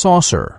saucer.